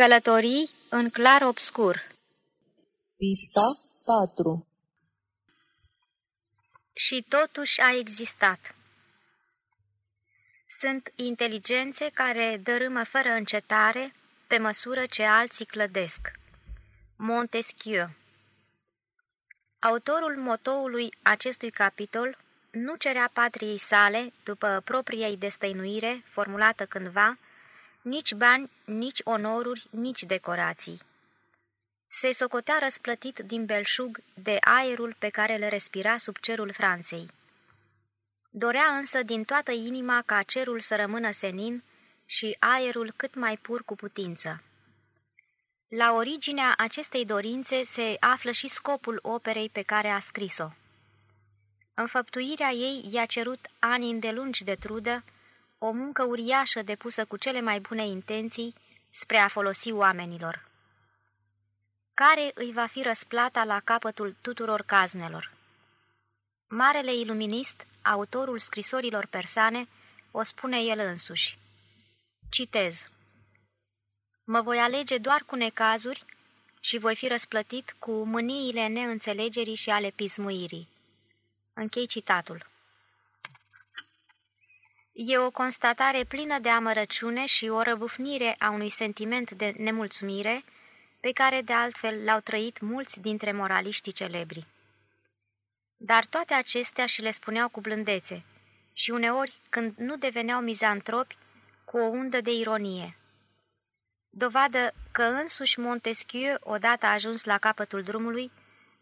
Călătorii în clar obscur Pista 4 Și totuși a existat. Sunt inteligențe care dărâmă fără încetare pe măsură ce alții clădesc. Montesquieu Autorul motoului acestui capitol nu cerea patriei sale, după propria ei destăinuire, formulată cândva, nici bani, nici onoruri, nici decorații. Se socotea răsplătit din belșug de aerul pe care le respira sub cerul Franței. Dorea însă din toată inima ca cerul să rămână senin și aerul cât mai pur cu putință. La originea acestei dorințe se află și scopul operei pe care a scris-o. Înfăptuirea ei i-a cerut ani îndelungi de trudă, o muncă uriașă depusă cu cele mai bune intenții spre a folosi oamenilor. Care îi va fi răsplata la capătul tuturor caznelor? Marele iluminist, autorul scrisorilor persane, o spune el însuși. Citez. Mă voi alege doar cu necazuri și voi fi răsplătit cu mâniile neînțelegerii și ale pismuirii. Închei citatul. E o constatare plină de amărăciune și o răbufnire a unui sentiment de nemulțumire pe care de altfel l-au trăit mulți dintre moraliștii celebri. Dar toate acestea și le spuneau cu blândețe și uneori, când nu deveneau mizantropi, cu o undă de ironie. Dovadă că însuși Montesquieu, odată ajuns la capătul drumului,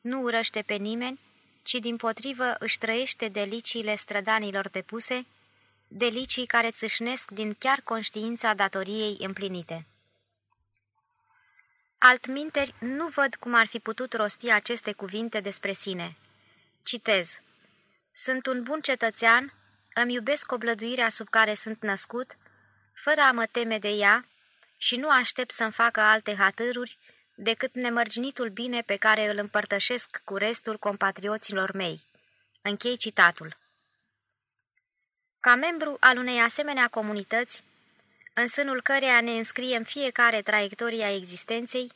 nu urăște pe nimeni, ci din potrivă își trăiește deliciile strădanilor depuse, delicii care țâșnesc din chiar conștiința datoriei împlinite. Altminteri, nu văd cum ar fi putut rosti aceste cuvinte despre sine. Citez. Sunt un bun cetățean, îmi iubesc oblăduirea sub care sunt născut, fără a mă teme de ea, și nu aștept să-mi facă alte hatăruri decât nemărginitul bine pe care îl împărtășesc cu restul compatrioților mei. Închei citatul. Ca membru al unei asemenea comunități, în sânul căreia ne înscriem fiecare traiectoria existenței,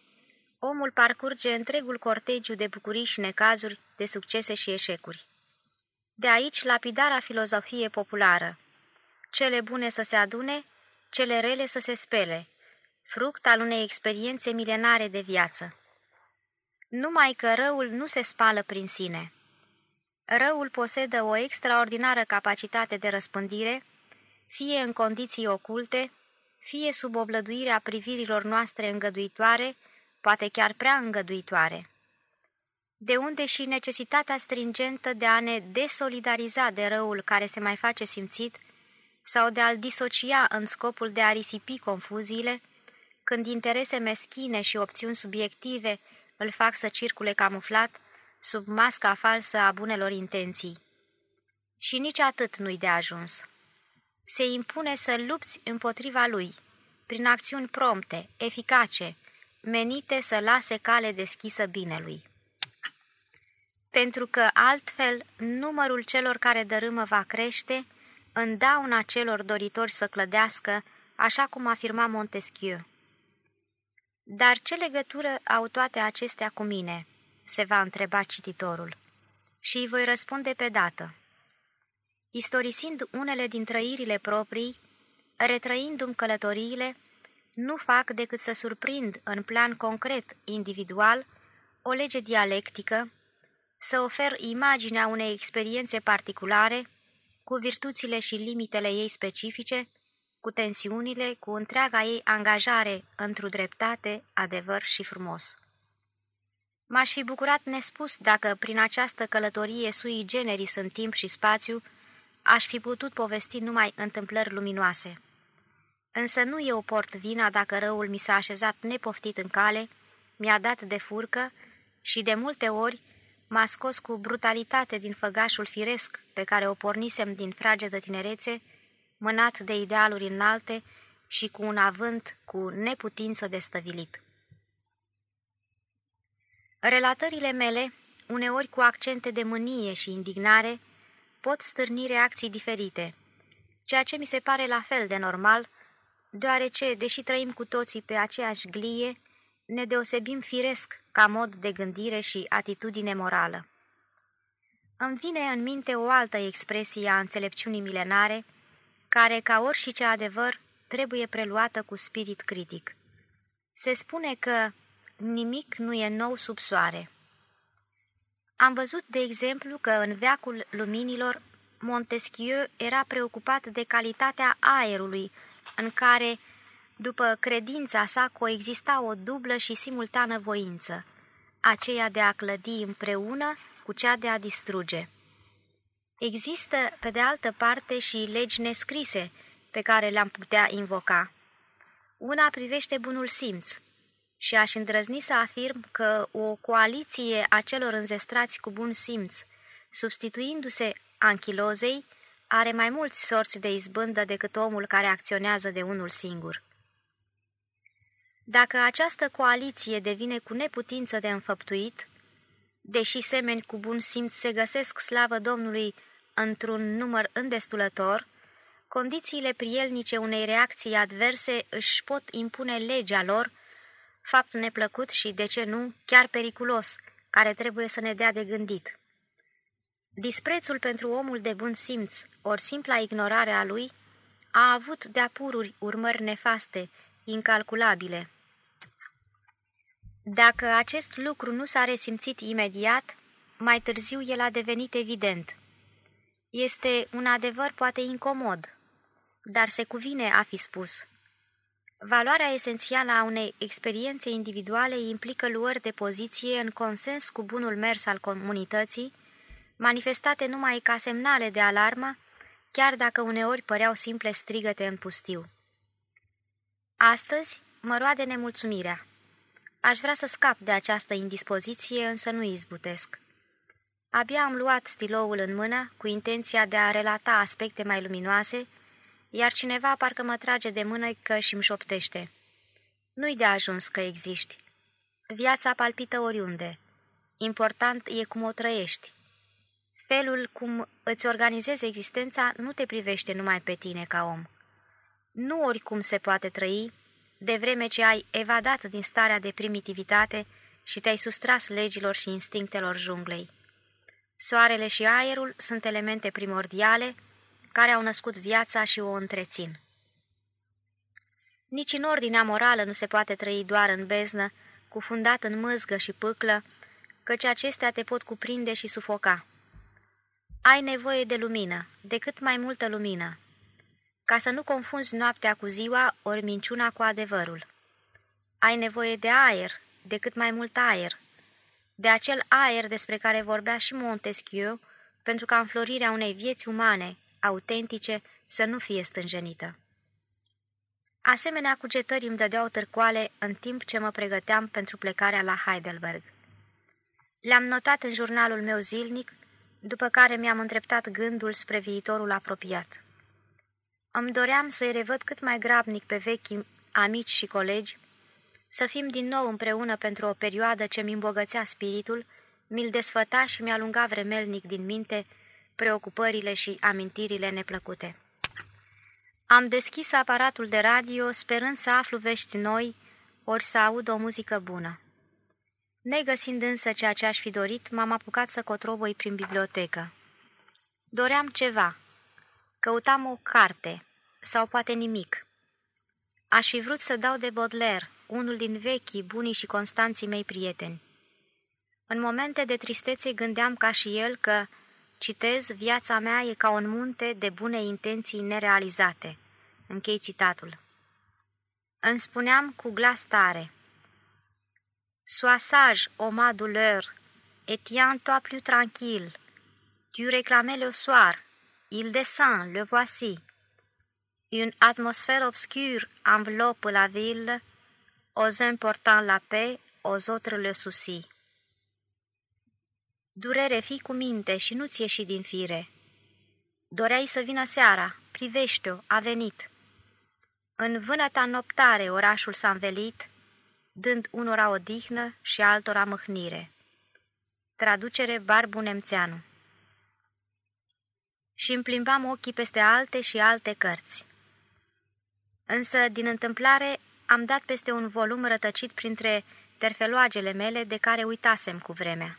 omul parcurge întregul cortegiu de bucurii și necazuri, de succese și eșecuri. De aici lapidarea filozofie populară. Cele bune să se adune, cele rele să se spele, fruct al unei experiențe milenare de viață. Numai că răul nu se spală prin sine. Răul posedă o extraordinară capacitate de răspândire, fie în condiții oculte, fie sub oblăduirea privirilor noastre îngăduitoare, poate chiar prea îngăduitoare. De unde și necesitatea stringentă de a ne desolidariza de răul care se mai face simțit sau de a-l disocia în scopul de a risipi confuziile, când interese meschine și opțiuni subiective îl fac să circule camuflat sub masca falsă a bunelor intenții. Și nici atât nu-i de ajuns. Se impune să lupți împotriva lui, prin acțiuni prompte, eficace, menite să lase cale deschisă binelui. Pentru că altfel numărul celor care dărâmă va crește, în dauna celor doritori să clădească, așa cum afirma Montesquieu. Dar ce legătură au toate acestea cu mine?" Se va întreba cititorul. Și îi voi răspunde pe dată. Istorisind unele din trăirile proprii, retrăindu-mi călătoriile, nu fac decât să surprind în plan concret, individual, o lege dialectică, să ofer imaginea unei experiențe particulare, cu virtuțile și limitele ei specifice, cu tensiunile, cu întreaga ei angajare într-o dreptate, adevăr și frumos. M-aș fi bucurat nespus dacă, prin această călătorie sui generis în timp și spațiu, aș fi putut povesti numai întâmplări luminoase. Însă nu eu port vina dacă răul mi s-a așezat nepoftit în cale, mi-a dat de furcă și de multe ori m-a scos cu brutalitate din făgașul firesc pe care o pornisem din fragedă tinerețe, mânat de idealuri înalte și cu un avânt cu neputință de stăvilit. Relatările mele, uneori cu accente de mânie și indignare, pot stârni reacții diferite, ceea ce mi se pare la fel de normal, deoarece, deși trăim cu toții pe aceeași glie, ne deosebim firesc ca mod de gândire și atitudine morală. Îmi vine în minte o altă expresie a înțelepciunii milenare, care, ca orice adevăr, trebuie preluată cu spirit critic. Se spune că nimic nu e nou sub soare. Am văzut, de exemplu, că în veacul luminilor Montesquieu era preocupat de calitatea aerului, în care, după credința sa, coexista o dublă și simultană voință, aceea de a clădi împreună cu cea de a distruge. Există, pe de altă parte, și legi nescrise pe care le-am putea invoca. Una privește bunul simț și aș îndrăzni să afirm că o coaliție a celor înzestrați cu bun simț, substituindu-se anchilozei, are mai mulți sorți de izbândă decât omul care acționează de unul singur. Dacă această coaliție devine cu neputință de înfăptuit, deși semeni cu bun simț se găsesc slavă Domnului într-un număr îndestulător, condițiile prielnice unei reacții adverse își pot impune legea lor, fapt neplăcut și, de ce nu, chiar periculos, care trebuie să ne dea de gândit. Disprețul pentru omul de bun simț, ori simpla ignorare a lui, a avut de-a pururi urmări nefaste, incalculabile. Dacă acest lucru nu s-a resimțit imediat, mai târziu el a devenit evident. Este un adevăr poate incomod, dar se cuvine a fi spus. Valoarea esențială a unei experiențe individuale implică luări de poziție în consens cu bunul mers al comunității, manifestate numai ca semnale de alarmă, chiar dacă uneori păreau simple strigăte în pustiu. Astăzi mă roade nemulțumirea. Aș vrea să scap de această indispoziție, însă nu izbutesc. Abia am luat stiloul în mână, cu intenția de a relata aspecte mai luminoase, iar cineva parcă mă trage de mână că și-mi șoptește. Nu-i de ajuns că existi. Viața palpită oriunde. Important e cum o trăiești. Felul cum îți organizezi existența nu te privește numai pe tine ca om. Nu oricum se poate trăi, de vreme ce ai evadat din starea de primitivitate și te-ai sustras legilor și instinctelor junglei. Soarele și aerul sunt elemente primordiale care au născut viața și o întrețin. Nici în ordinea morală nu se poate trăi doar în beznă, cufundat în mâzgă și pâclă, căci acestea te pot cuprinde și sufoca. Ai nevoie de lumină, de cât mai multă lumină, ca să nu confunzi noaptea cu ziua ori minciuna cu adevărul. Ai nevoie de aer, de cât mai mult aer, de acel aer despre care vorbea și Montesquieu, pentru ca înflorirea unei vieți umane, autentice, să nu fie stânjenită. Asemenea cugetări îmi dădeau târcoale în timp ce mă pregăteam pentru plecarea la Heidelberg. Le-am notat în jurnalul meu zilnic, după care mi-am îndreptat gândul spre viitorul apropiat. Îmi doream să-i revăd cât mai grabnic pe vechi amici și colegi, să fim din nou împreună pentru o perioadă ce mi îmbogățea spiritul, mi-l desfăta și mi-alunga vremelnic din minte preocupările și amintirile neplăcute. Am deschis aparatul de radio sperând să aflu vești noi, ori să aud o muzică bună. Negăsind însă ceea ce aș fi dorit, m-am apucat să cotroboi prin bibliotecă. Doream ceva. Căutam o carte, sau poate nimic. Aș fi vrut să dau de Baudelaire, unul din vechii, bunii și constanții mei prieteni. În momente de tristețe gândeam ca și el că, citez, viața mea e ca un munte de bune intenții nerealizate. Închei citatul. Îmi spuneam cu glas tare, Sois sage, ô ma douleur, et tiens-toi plus tranquille. Tu réclamais le soir, il descend, le voici. Une atmosphère obscure enveloppe la ville, aux uns portant la paix, aux autres le souci. Durere, fii cu minte și nu-ți ieși din fire. Doreai să vină seara, privește-o, a venit. În vânăta noptare orașul s-a învelit, dând unora odihnă și altora mâhnire. Traducere Barbu Nemțeanu Și îmi plimbam ochii peste alte și alte cărți. Însă, din întâmplare, am dat peste un volum rătăcit printre terfeloagele mele de care uitasem cu vremea.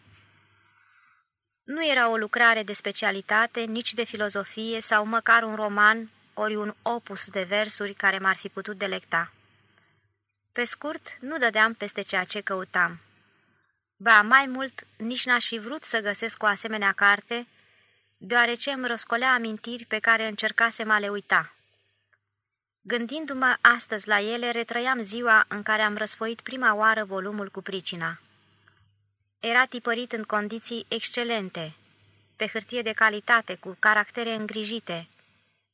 Nu era o lucrare de specialitate, nici de filozofie sau măcar un roman ori un opus de versuri care m-ar fi putut delecta. Pe scurt, nu dădeam peste ceea ce căutam. Ba, mai mult, nici n-aș fi vrut să găsesc o asemenea carte, deoarece îmi răscolea amintiri pe care încercasem a le uita. Gândindu-mă astăzi la ele, retrăiam ziua în care am răsfoit prima oară volumul cu pricina. Era tipărit în condiții excelente, pe hârtie de calitate, cu caractere îngrijite,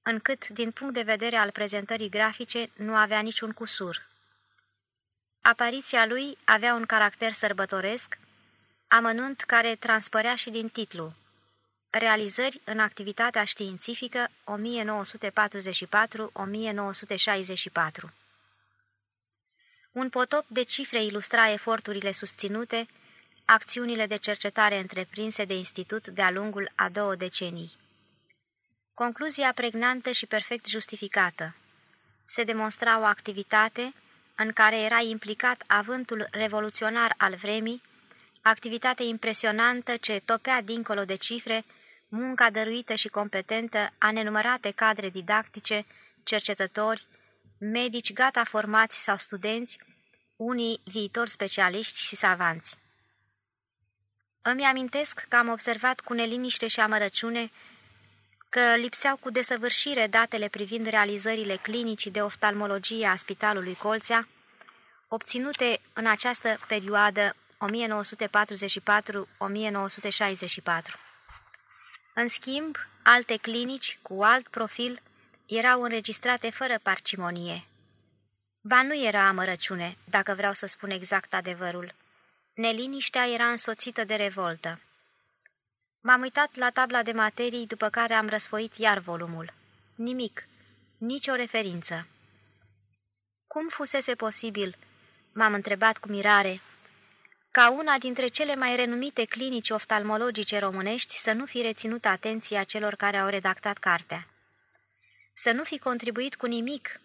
încât, din punct de vedere al prezentării grafice, nu avea niciun cusur. Apariția lui avea un caracter sărbătoresc, amănunt care transpărea și din titlu. Realizări în activitatea științifică 1944-1964 Un potop de cifre ilustra eforturile susținute, acțiunile de cercetare întreprinse de institut de-a lungul a două decenii. Concluzia pregnantă și perfect justificată. Se demonstra o activitate în care era implicat avântul revoluționar al vremii, activitate impresionantă ce topea dincolo de cifre, munca dăruită și competentă a nenumărate cadre didactice, cercetători, medici gata formați sau studenți, unii viitori specialiști și savanți. Îmi amintesc că am observat cu neliniște și amărăciune că lipseau cu desăvârșire datele privind realizările clinicii de oftalmologie a Spitalului Colțea, obținute în această perioadă 1944-1964. În schimb, alte clinici cu alt profil erau înregistrate fără parcimonie. Ba nu era amărăciune, dacă vreau să spun exact adevărul. Neliniștea era însoțită de revoltă. M-am uitat la tabla de materii, după care am răsfoit iar volumul. Nimic, nicio referință. Cum fusese posibil, m-am întrebat cu mirare, ca una dintre cele mai renumite clinici oftalmologice românești să nu fi reținut atenția celor care au redactat cartea. Să nu fi contribuit cu nimic,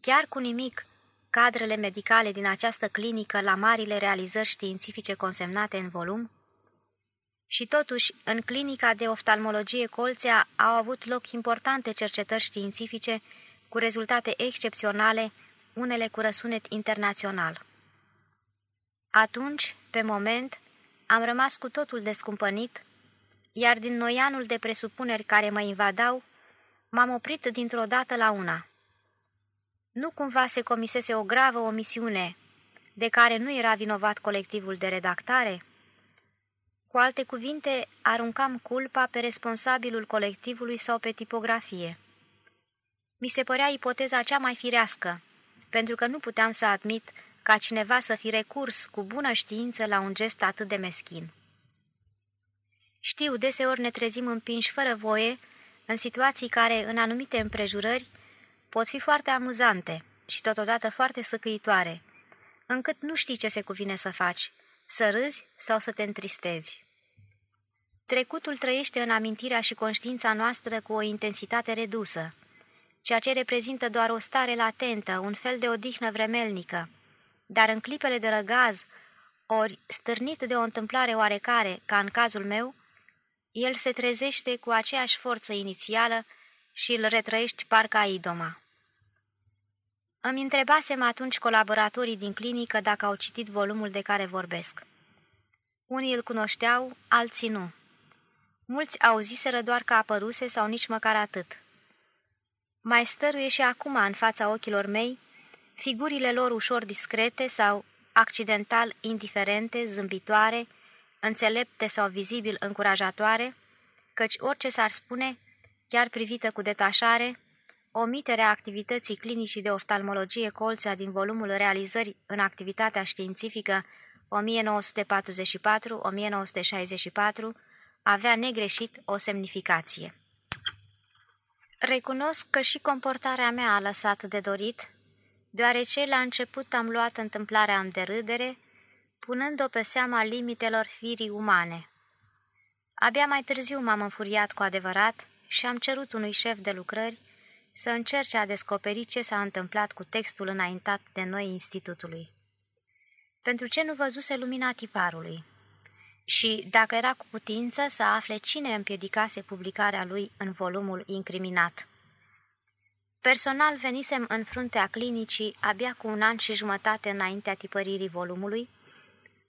chiar cu nimic, cadrele medicale din această clinică la marile realizări științifice consemnate în volum? Și totuși, în clinica de oftalmologie Colțea au avut loc importante cercetări științifice cu rezultate excepționale, unele cu răsunet internațional. Atunci, pe moment, am rămas cu totul descumpănit, iar din noianul de presupuneri care mă invadau, m-am oprit dintr-o dată la una. Nu cumva se comisese o gravă omisiune, de care nu era vinovat colectivul de redactare? Cu alte cuvinte, aruncam culpa pe responsabilul colectivului sau pe tipografie. Mi se părea ipoteza cea mai firească, pentru că nu puteam să admit ca cineva să fi recurs cu bună știință la un gest atât de meschin. Știu, deseori ne trezim împinși fără voie, în situații care, în anumite împrejurări, pot fi foarte amuzante și totodată foarte săcăitoare, încât nu știi ce se cuvine să faci, să râzi sau să te întristezi. Trecutul trăiește în amintirea și conștiința noastră cu o intensitate redusă, ceea ce reprezintă doar o stare latentă, un fel de odihnă vremelnică, dar în clipele de răgaz, ori stârnit de o întâmplare oarecare, ca în cazul meu, el se trezește cu aceeași forță inițială și îl retrăiești parcă a idoma. Îmi întrebasem atunci colaboratorii din clinică dacă au citit volumul de care vorbesc. Unii îl cunoșteau, alții nu. Mulți auziseră doar că apăruse sau nici măcar atât. Mai stăruie și acum în fața ochilor mei figurile lor ușor discrete sau accidental indiferente, zâmbitoare, înțelepte sau vizibil încurajatoare, căci orice s-ar spune, chiar privită cu detașare, omiterea activității clinicii de oftalmologie Colțea din volumul Realizări în activitatea științifică 1944-1964 avea negreșit o semnificație. Recunosc că și comportarea mea a lăsat de dorit, deoarece la început am luat întâmplarea în derâdere, punând-o pe seama limitelor firii umane. Abia mai târziu m-am înfuriat cu adevărat și am cerut unui șef de lucrări să încerce a descoperi ce s-a întâmplat cu textul înaintat de noi institutului. Pentru ce nu văzuse lumina tiparului? Și, dacă era cu putință, să afle cine împiedicase publicarea lui în volumul incriminat. Personal venisem în fruntea clinicii abia cu un an și jumătate înaintea tipăririi volumului,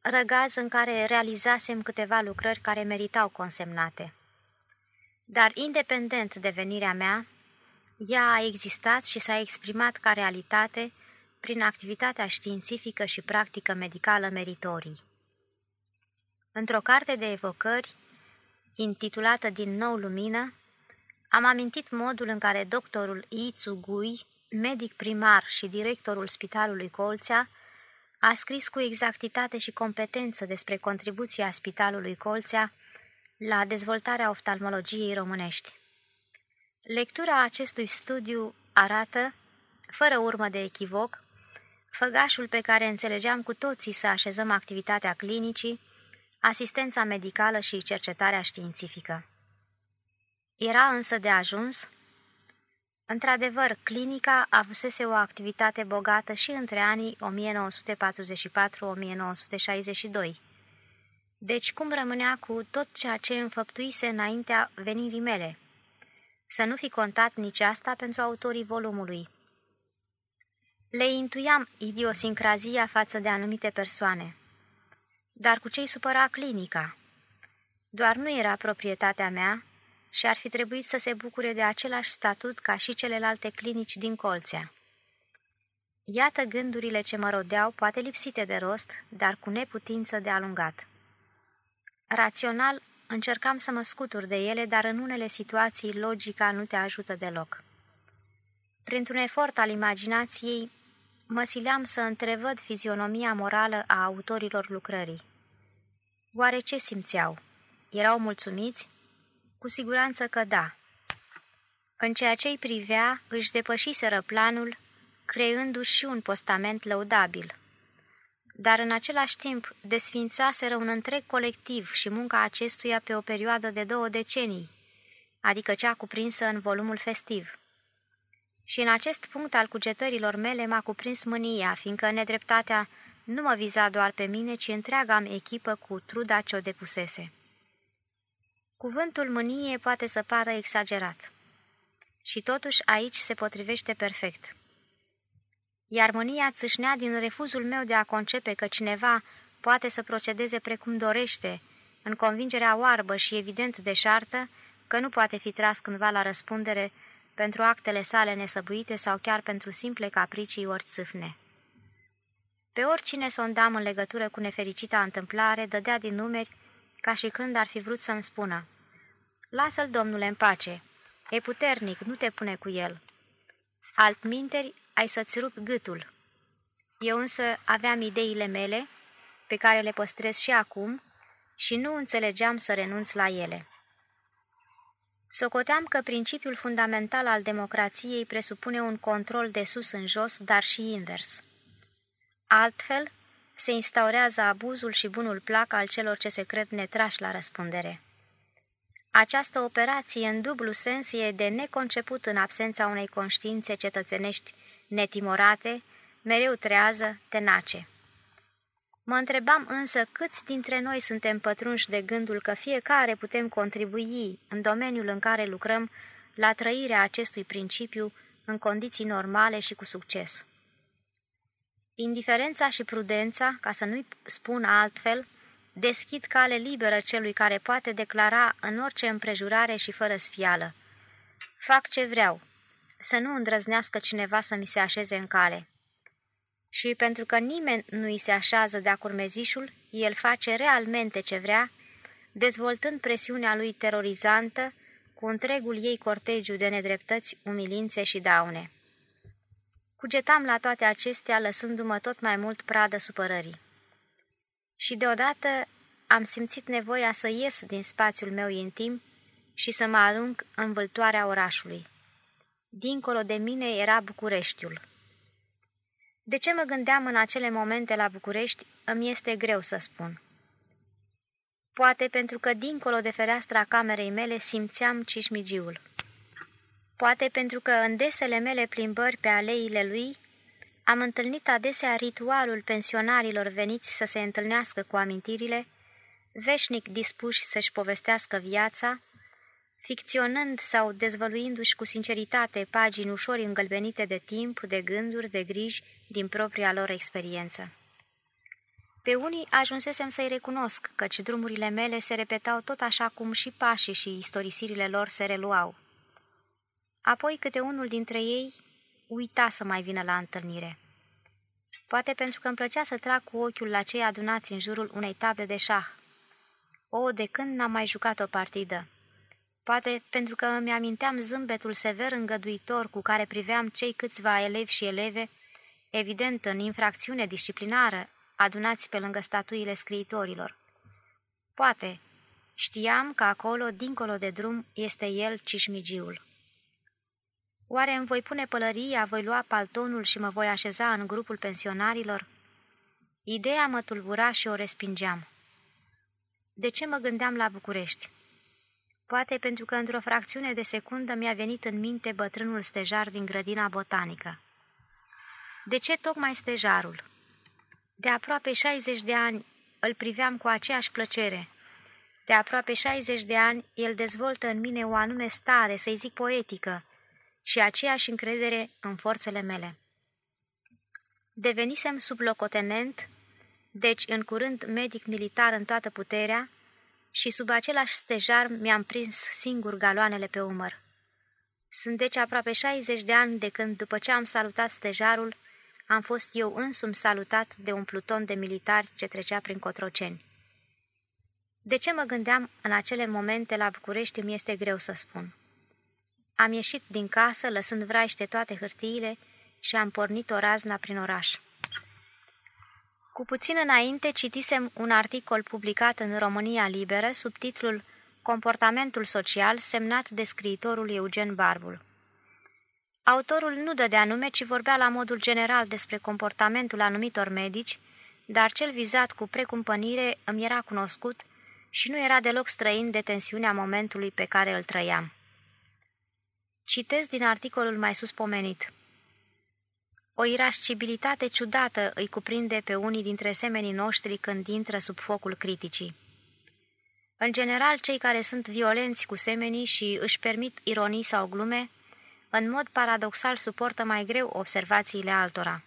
răgaz în care realizasem câteva lucrări care meritau consemnate. Dar, independent de venirea mea, ea a existat și s-a exprimat ca realitate prin activitatea științifică și practică medicală meritorii. Într-o carte de evocări, intitulată Din nou lumină, am amintit modul în care doctorul Itsu Gui, medic primar și directorul Spitalului Colțea, a scris cu exactitate și competență despre contribuția Spitalului Colțea la dezvoltarea oftalmologiei românești. Lectura acestui studiu arată, fără urmă de echivoc, făgașul pe care înțelegeam cu toții să așezăm activitatea clinicii, asistența medicală și cercetarea științifică. Era însă de ajuns? Într-adevăr, clinica avusese o activitate bogată și între anii 1944-1962. Deci cum rămânea cu tot ceea ce înfăptuise înaintea venirii mele? Să nu fi contat nici asta pentru autorii volumului. Le intuiam idiosincrazia față de anumite persoane. Dar cu ce-i supăra clinica? Doar nu era proprietatea mea și ar fi trebuit să se bucure de același statut ca și celelalte clinici din Colțea. Iată gândurile ce mă rodeau, poate lipsite de rost, dar cu neputință de alungat. Rațional, încercam să mă scutur de ele, dar în unele situații logica nu te ajută deloc. Printr-un efort al imaginației, mă sileam să întrevăd fizionomia morală a autorilor lucrării. Oare ce simțeau? Erau mulțumiți? Cu siguranță că da. În ceea ce îi privea, își depășiseră planul, creându-și și un postament lăudabil. Dar în același timp desfințaseră un întreg colectiv și munca acestuia pe o perioadă de două decenii, adică cea cuprinsă în volumul festiv. Și în acest punct al cugetărilor mele m-a cuprins mânia, fiindcă nedreptatea nu mă viza doar pe mine, ci întreaga am echipă cu truda ce o depusese. Cuvântul mânie poate să pară exagerat. Și totuși aici se potrivește perfect. Iar mânia țâșnea din refuzul meu de a concepe că cineva poate să procedeze precum dorește, în convingerea oarbă și evident deșartă că nu poate fi tras cândva la răspundere pentru actele sale nesăbuite sau chiar pentru simple capricii ori țâfne. Pe oricine sondam în legătură cu nefericita întâmplare, dădea din numeri ca și când ar fi vrut să-mi spună Lasă-l, domnule, în pace. E puternic, nu te pune cu el. Altminteri, ai să-ți rup gâtul. Eu însă aveam ideile mele, pe care le păstrez și acum, și nu înțelegeam să renunț la ele. Socoteam că principiul fundamental al democrației presupune un control de sus în jos, dar și invers. Altfel, se instaurează abuzul și bunul plac al celor ce se cred netrași la răspundere. Această operație, în dublu sens, e de neconceput în absența unei conștiințe cetățenești netimorate, mereu trează, tenace. Mă întrebam însă câți dintre noi suntem pătrunși de gândul că fiecare putem contribui în domeniul în care lucrăm la trăirea acestui principiu în condiții normale și cu succes. Indiferența și prudența, ca să nu-i spun altfel, deschid cale liberă celui care poate declara în orice împrejurare și fără sfială. Fac ce vreau, să nu îndrăznească cineva să mi se așeze în cale. Și pentru că nimeni nu îi se așează de-a curmezișul, el face realmente ce vrea, dezvoltând presiunea lui terorizantă cu întregul ei cortegiu de nedreptăți, umilințe și daune. Cugetam la toate acestea, lăsându-mă tot mai mult pradă supărării. Și deodată am simțit nevoia să ies din spațiul meu intim și să mă arunc în vâltoarea orașului. Dincolo de mine era Bucureștiul. De ce mă gândeam în acele momente la București, îmi este greu să spun. Poate pentru că dincolo de fereastra camerei mele simțeam cișmigiul. Poate pentru că în desele mele plimbări pe aleile lui am întâlnit adesea ritualul pensionarilor veniți să se întâlnească cu amintirile, veșnic dispuși să-și povestească viața, ficționând sau dezvăluindu-și cu sinceritate pagini ușor îngălbenite de timp, de gânduri, de griji din propria lor experiență. Pe unii ajunsesem să-i recunosc, căci drumurile mele se repetau tot așa cum și pașii și istorisirile lor se reluau. Apoi câte unul dintre ei uita să mai vină la întâlnire. Poate pentru că îmi plăcea să trag cu ochiul la cei adunați în jurul unei table de șah. O, de când n-am mai jucat o partidă. Poate pentru că îmi aminteam zâmbetul sever îngăduitor cu care priveam cei câțiva elevi și eleve, evident în infracțiune disciplinară, adunați pe lângă statuile scriitorilor. Poate, știam că acolo, dincolo de drum, este el cișmigiul. Oare îmi voi pune pălăria, voi lua paltonul și mă voi așeza în grupul pensionarilor? Ideea mă tulbura și o respingeam. De ce mă gândeam la București? Poate pentru că într-o fracțiune de secundă mi-a venit în minte bătrânul stejar din grădina botanică. De ce tocmai stejarul? De aproape 60 de ani îl priveam cu aceeași plăcere. De aproape 60 de ani el dezvoltă în mine o anume stare, să-i zic poetică, și aceeași încredere în forțele mele. Devenisem sublocotenent, deci în curând medic militar în toată puterea, și sub același stejar mi-am prins singur galoanele pe umăr. Sunt deci aproape 60 de ani de când, după ce am salutat stejarul, am fost eu însumi salutat de un pluton de militari ce trecea prin Cotroceni. De ce mă gândeam în acele momente la București mi este greu să spun. Am ieșit din casă, lăsând vraiște toate hârtiile și am pornit o razna prin oraș. Cu puțin înainte citisem un articol publicat în România Liberă sub titlul Comportamentul social, semnat de scriitorul Eugen Barbul. Autorul nu dădea nume, ci vorbea la modul general despre comportamentul anumitor medici, dar cel vizat cu precumpănire îmi era cunoscut și nu era deloc străin de tensiunea momentului pe care îl trăiam. Citez din articolul mai sus pomenit. O irascibilitate ciudată îi cuprinde pe unii dintre semenii noștri când intră sub focul criticii. În general, cei care sunt violenți cu semenii și își permit ironii sau glume, în mod paradoxal suportă mai greu observațiile altora.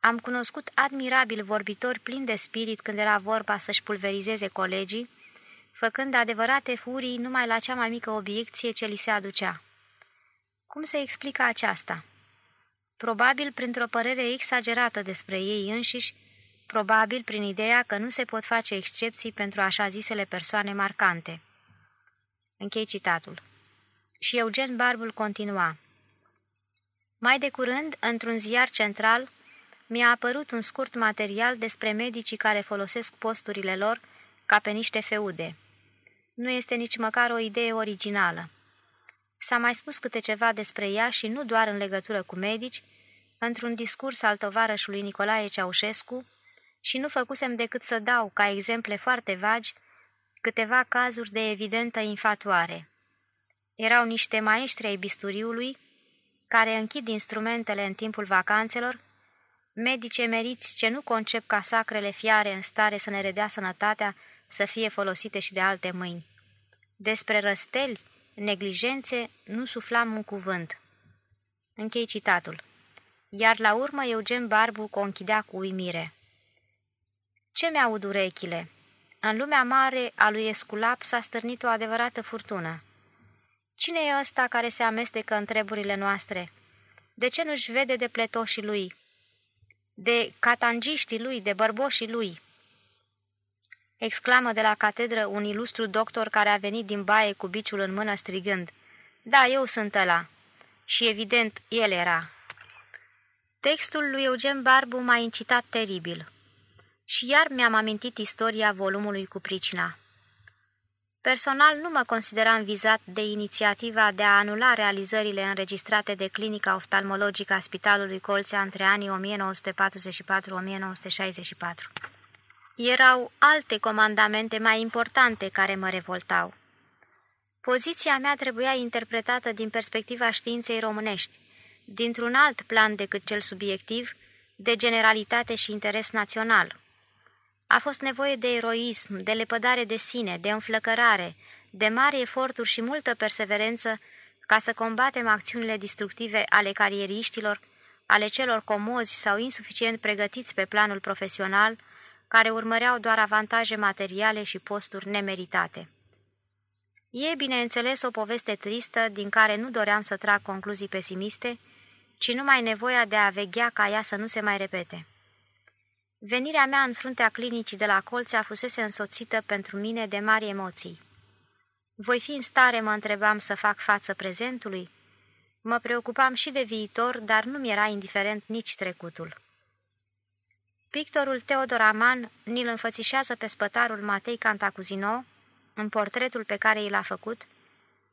Am cunoscut admirabil vorbitori plini de spirit când era vorba să-și pulverizeze colegii, făcând adevărate furii numai la cea mai mică obiecție ce li se aducea. Cum se explică aceasta? Probabil printr-o părere exagerată despre ei înșiși, probabil prin ideea că nu se pot face excepții pentru așa zisele persoane marcante. Închei citatul. Și Eugen Barbul continua. Mai de curând, într-un ziar central, mi-a apărut un scurt material despre medicii care folosesc posturile lor ca pe niște feude. Nu este nici măcar o idee originală. S-a mai spus câte ceva despre ea și nu doar în legătură cu medici, într-un discurs al tovarășului Nicolae Ceaușescu, și nu făcusem decât să dau, ca exemple foarte vagi, câteva cazuri de evidentă infatuare. Erau niște maestri ai bisturiului, care închid instrumentele în timpul vacanțelor, medici emeriți ce nu concep ca sacrele fiare în stare să ne redea sănătatea să fie folosite și de alte mâini. Despre răsteli, neglijențe, nu suflam un cuvânt. Închei citatul. Iar la urmă Eugen Barbu conchidea cu uimire. Ce mi-aud urechile? În lumea mare a lui Esculap s-a stârnit o adevărată furtună. Cine e ăsta care se amestecă în treburile noastre? De ce nu-și vede de pletoșii lui? De catangiștii lui, de bărboșii lui? Exclamă de la catedră un ilustru doctor care a venit din baie cu biciul în mână strigând, Da, eu sunt ăla!" Și evident, el era. Textul lui Eugen Barbu m-a incitat teribil. Și iar mi-am amintit istoria volumului cu pricina. Personal nu mă consideram vizat de inițiativa de a anula realizările înregistrate de clinica oftalmologică a Spitalului Colțea între anii 1944-1964. Erau alte comandamente mai importante care mă revoltau. Poziția mea trebuia interpretată din perspectiva științei românești, dintr-un alt plan decât cel subiectiv, de generalitate și interes național. A fost nevoie de eroism, de lepădare de sine, de înflăcărare, de mari eforturi și multă perseverență ca să combatem acțiunile destructive ale carieriștilor, ale celor comozi sau insuficient pregătiți pe planul profesional, care urmăreau doar avantaje materiale și posturi nemeritate. E, bineînțeles, o poveste tristă din care nu doream să trag concluzii pesimiste, ci numai nevoia de a veghea ca ea să nu se mai repete. Venirea mea în fruntea clinicii de la Colțea fusese însoțită pentru mine de mari emoții. Voi fi în stare, mă întrebam, să fac față prezentului? Mă preocupam și de viitor, dar nu mi era indiferent nici trecutul. Pictorul Teodor Aman ni-l înfățișează pe spătarul Matei Cantacuzino, în portretul pe care i l-a făcut,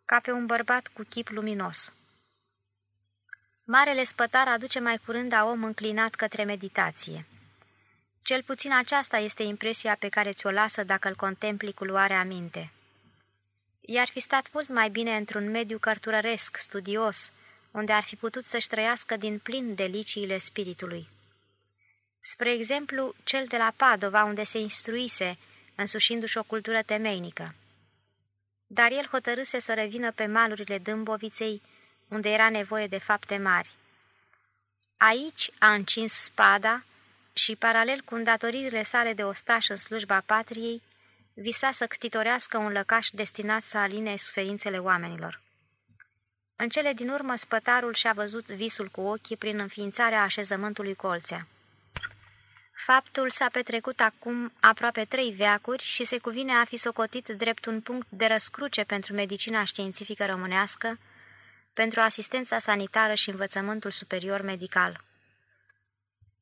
ca pe un bărbat cu chip luminos. Marele spătar aduce mai curând a om înclinat către meditație. Cel puțin aceasta este impresia pe care ți-o lasă dacă îl contempli cu luare aminte. I-ar fi stat mult mai bine într-un mediu cărturăresc, studios, unde ar fi putut să-și trăiască din plin deliciile spiritului. Spre exemplu, cel de la Padova, unde se instruise, însușindu-și o cultură temeinică. Dar el hotărâse să revină pe malurile Dâmboviței, unde era nevoie de fapte mari. Aici a încins spada și, paralel cu îndatoririle sale de ostaș în slujba patriei, visa să ctitorească un lăcaș destinat să aline suferințele oamenilor. În cele din urmă, spătarul și-a văzut visul cu ochii prin înființarea așezământului Colțea. Faptul s-a petrecut acum aproape trei veacuri și se cuvine a fi socotit drept un punct de răscruce pentru medicina științifică românească, pentru asistența sanitară și învățământul superior medical.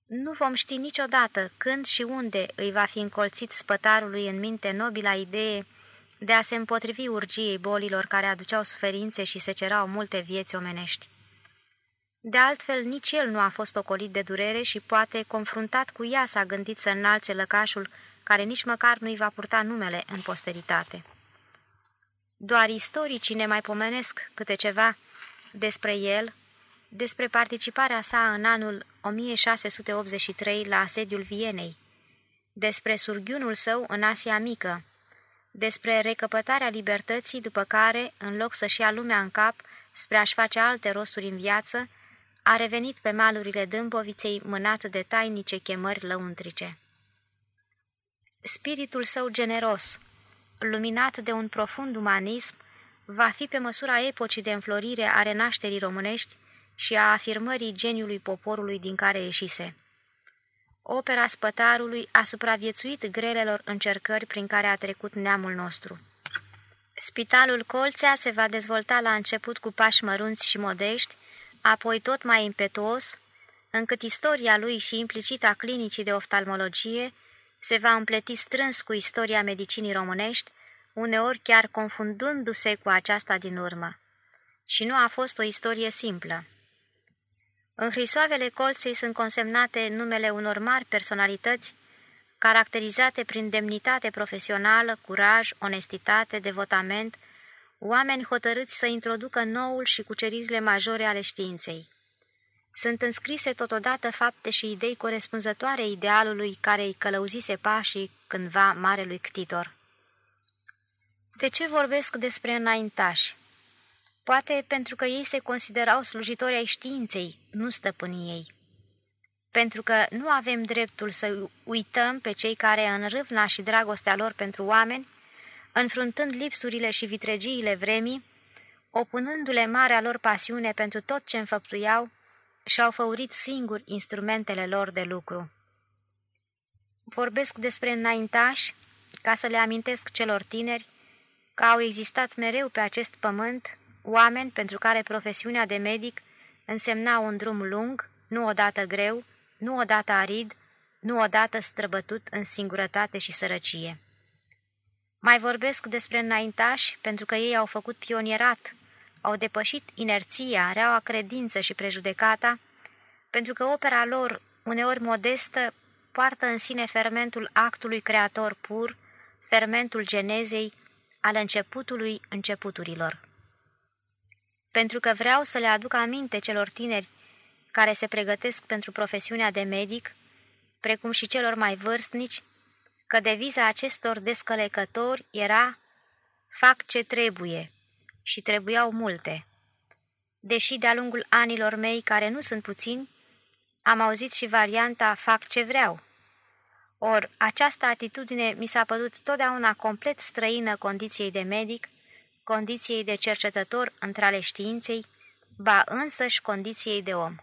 Nu vom ști niciodată când și unde îi va fi încolțit spătarului în minte nobila idee de a se împotrivi urgiei bolilor care aduceau suferințe și se cerau multe vieți omenești. De altfel, nici el nu a fost ocolit de durere și poate, confruntat cu ea, s-a gândit să înalțe lăcașul care nici măcar nu-i va purta numele în posteritate. Doar istoricii ne mai pomenesc câte ceva despre el, despre participarea sa în anul 1683 la asediul Vienei, despre surghiunul său în Asia Mică, despre recăpătarea libertății după care, în loc să-și ia lumea în cap spre a-și face alte rosturi în viață, a revenit pe malurile Dâmboviței mânat de tainice chemări lăuntrice. Spiritul său generos, luminat de un profund umanism, va fi pe măsura epocii de înflorire a renașterii românești și a afirmării geniului poporului din care ieșise. Opera spătarului a supraviețuit grelelor încercări prin care a trecut neamul nostru. Spitalul Colțea se va dezvolta la început cu pași mărunți și modești, apoi tot mai impetuos, încât istoria lui și implicita clinicii de oftalmologie se va împleti strâns cu istoria medicinii românești, uneori chiar confundându-se cu aceasta din urmă. Și nu a fost o istorie simplă. În hrisoavele colței sunt consemnate numele unor mari personalități, caracterizate prin demnitate profesională, curaj, onestitate, devotament, oameni hotărâți să introducă noul și cuceririle majore ale științei. Sunt înscrise totodată fapte și idei corespunzătoare idealului care îi călăuzise pașii cândva marelui ctitor. De ce vorbesc despre înaintași? Poate pentru că ei se considerau slujitori ai științei, nu stăpânii ei. Pentru că nu avem dreptul să uităm pe cei care în râvna și dragostea lor pentru oameni înfruntând lipsurile și vitregiile vremii, opunându-le marea lor pasiune pentru tot ce înfăptuiau, și-au făurit singuri instrumentele lor de lucru. Vorbesc despre înaintași, ca să le amintesc celor tineri că au existat mereu pe acest pământ oameni pentru care profesiunea de medic însemna un drum lung, nu odată greu, nu odată arid, nu odată străbătut în singurătate și sărăcie. Mai vorbesc despre înaintași pentru că ei au făcut pionierat, au depășit inerția, reaua credință și prejudecata, pentru că opera lor, uneori modestă, poartă în sine fermentul actului creator pur, fermentul genezei, al începutului începuturilor. Pentru că vreau să le aduc aminte celor tineri care se pregătesc pentru profesiunea de medic, precum și celor mai vârstnici, că deviza acestor descălecători era fac ce trebuie și trebuiau multe. Deși de-a lungul anilor mei, care nu sunt puțini, am auzit și varianta fac ce vreau. Or, această atitudine mi s-a părut totdeauna complet străină condiției de medic, condiției de cercetător între ale științei, ba însăși condiției de om.